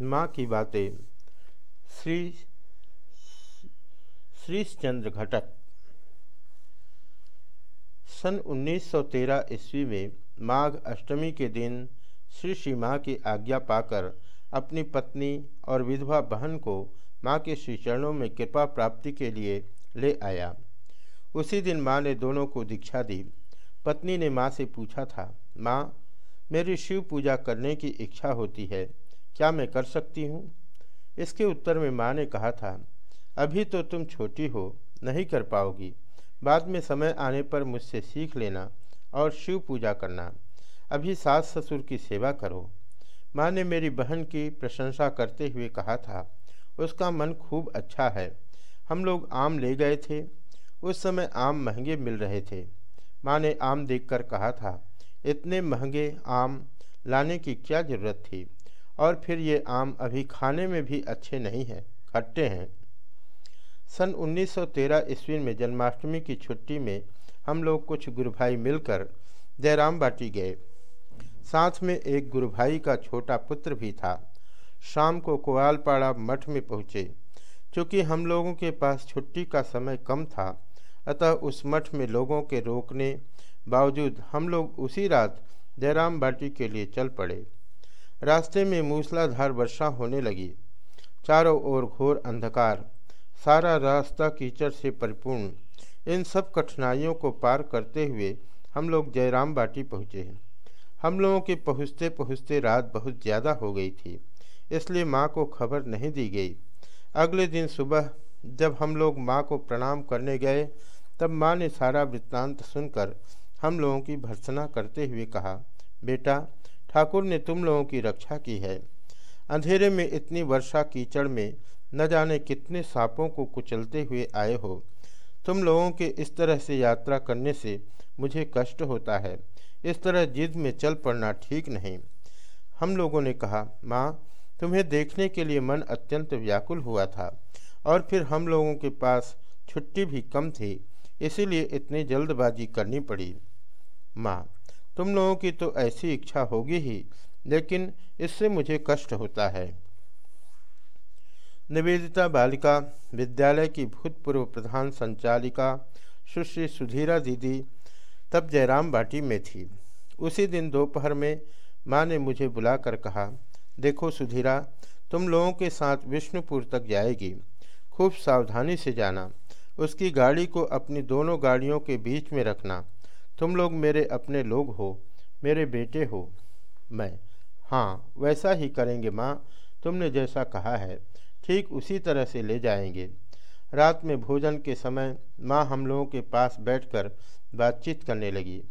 माँ की बातें। श्री श्रीचंद्र घटक। सन 1913 ईस्वी में माघ अष्टमी के दिन श्री श्री माँ की आज्ञा पाकर अपनी पत्नी और विधवा बहन को माँ के श्री चरणों में कृपा प्राप्ति के लिए ले आया। उसी दिन माँ ने दोनों को दीक्षा दी। पत्नी ने माँ से पूछा था, माँ, मेरी शिव पूजा करने की इच्छा होती है। क्या मैं कर सकती हूँ? इसके उत्तर में माँ ने कहा था, अभी तो तुम छोटी हो, नहीं कर पाओगी। बाद में समय आने पर मुझसे सीख लेना और शिव पूजा करना। अभी सास ससुर की सेवा करो। माँ ने मेरी बहन की प्रशंसा करते हुए कहा था, उसका मन खूब अच्छा है। हम लोग आम ले गए थे। उस समय आम महँगे मिल रहे थे। माँ ने आम देखकर कहा था, इतने महँगे आम लाने की क्या ज़रूरत थी? और फिर ये आम अभी खाने में भी अच्छे नहीं हैं, खट्टे हैं। सन 1913 ईस्वी में जन्माष्टमी की छुट्टी में हम लोग कुछ गुरु भाई मिलकर जयराम बाटी गए। साथ में एक गुरु भाई का छोटा पुत्र भी था। शाम को कोवालपाड़ा मठ में पहुँचे। चूँकि हम लोगों के पास छुट्टी का समय कम था, अतः उस मठ में लोगों के रोकने बावजूद हम लोग उसी रात जयराम बाटी के लिए चल पड़े। रास्ते में मूसलाधार वर्षा होने लगी। चारों ओर घोर अंधकार। सारा रास्ता कीचड़ से परिपूर्ण। इन सब कठिनाइयों को पार करते हुए हम लोग जयराम बाटी पहुँचे हम लोगों के पहुँचते पहुँचते रात बहुत ज़्यादा हो गई थी, इसलिए माँ को खबर नहीं दी गई। अगले दिन सुबह जब हम लोग माँ को प्रणाम करने गए, तब माँ ने सारा वृत्तांत सुनकर हम लोगों की भर्सना करते हुए कहा, बेटा ठाकुर ने तुम लोगों की रक्षा की है। अंधेरे में इतनी वर्षा कीचड़ में न जाने कितने सांपों को कुचलते हुए आए हो। तुम लोगों के इस तरह से यात्रा करने से मुझे कष्ट होता है। इस तरह जिद में चल पड़ना ठीक नहीं। हम लोगों ने कहा, माँ, तुम्हें देखने के लिए मन अत्यंत व्याकुल हुआ था और फिर हम लोगों के पास छुट्टी भी कम थी, इसीलिए इतनी जल्दबाजी करनी पड़ी। माँ तुम लोगों की तो ऐसी इच्छा होगी ही, लेकिन इससे मुझे कष्ट होता है। निवेदिता बालिका, विद्यालय की भूतपूर्व प्रधान संचालिका सुश्री सुधीरा दीदी तब जयराम बाटी में थी। उसी दिन दोपहर में माँ ने मुझे बुलाकर कहा, देखो सुधीरा, तुम लोगों के साथ विष्णुपुर तक जाएगी। खूब सावधानी से जाना, उसकी गाड़ी को अपनी दोनों गाड़ियों के बीच में रखना। तुम लोग मेरे अपने लोग हो, मेरे बेटे हो। मैं हाँ वैसा ही करेंगे माँ, तुमने जैसा कहा है, ठीक उसी तरह से ले जाएँगे। रात में भोजन के समय माँ हम लोगों के पास बैठकर बातचीत करने लगी।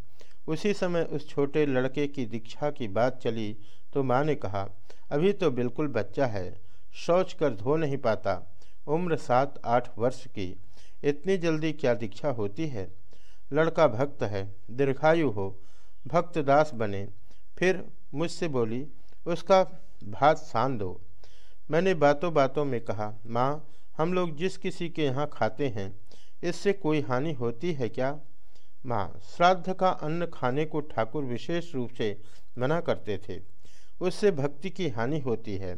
उसी समय उस छोटे लड़के की दीक्षा की बात चली तो माँ ने कहा, अभी तो बिल्कुल बच्चा है, शौच कर धो नहीं पाता, उम्र सात आठ वर्ष की, इतनी जल्दी क्या दीक्षा होती है? लड़का भक्त है, दीर्घायु हो भक्त दास बने। फिर मुझसे बोली, उसका भात सान दो। मैंने बातों बातों में कहा, माँ, हम लोग जिस किसी के यहाँ खाते हैं, इससे कोई हानि होती है क्या? माँ, श्राद्ध का अन्न खाने को ठाकुर विशेष रूप से मना करते थे। उससे भक्ति की हानि होती है।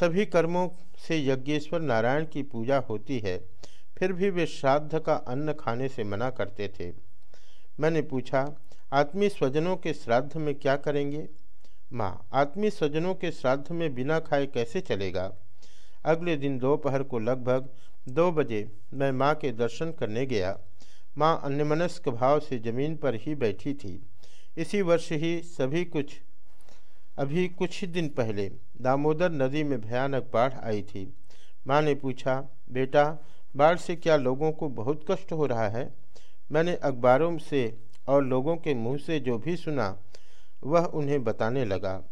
सभी कर्मों से यज्ञेश्वर नारायण की पूजा होती है। फिर भी वे श्राद्ध का अन्न खाने से मना करते थे। मैंने पूछा, आत्मीय स्वजनों के श्राद्ध में क्या करेंगे? माँ, आत्मीय स्वजनों के श्राद्ध में बिना खाए कैसे चलेगा? अगले दिन दोपहर को लगभग दो बजे मैं माँ के दर्शन करने गया। माँ अन्यमनस्क भाव से ज़मीन पर ही बैठी थी। इसी वर्ष ही सभी कुछ, अभी कुछ ही दिन पहले दामोदर नदी में भयानक बाढ़ आई थी। माँ ने पूछा, बेटा बाढ़ से क्या लोगों को बहुत कष्ट हो रहा है? मैंने अखबारों से और लोगों के मुँह से जो भी सुना, वह उन्हें बताने लगा।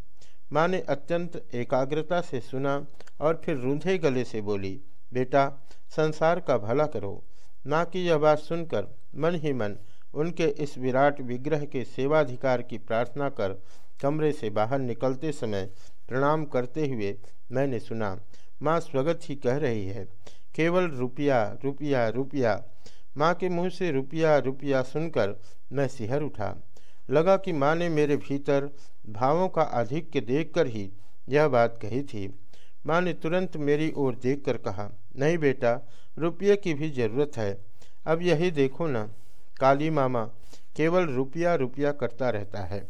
माँ ने अत्यंत एकाग्रता से सुना और फिर रूंधे गले से बोली, बेटा, संसार का भला करो। माँ की यह बात सुनकर मन ही मन उनके इस विराट विग्रह के सेवाधिकार की प्रार्थना कर कमरे से बाहर निकलते समय प्रणाम करते हुए मैंने सुना, माँ, स्वगत ही कह रही है। केवल रुपया रुपया रुपया। माँ के मुँह से रुपया रुपया सुनकर मैं सिहर उठा। लगा कि माँ ने मेरे भीतर भावों का आधिक्य देखकर ही यह बात कही थी। माँ ने तुरंत मेरी ओर देखकर कहा, नहीं बेटा, रुपये की भी ज़रूरत है। अब यही देखो ना, काली मामा, केवल रुपया रुपया करता रहता है।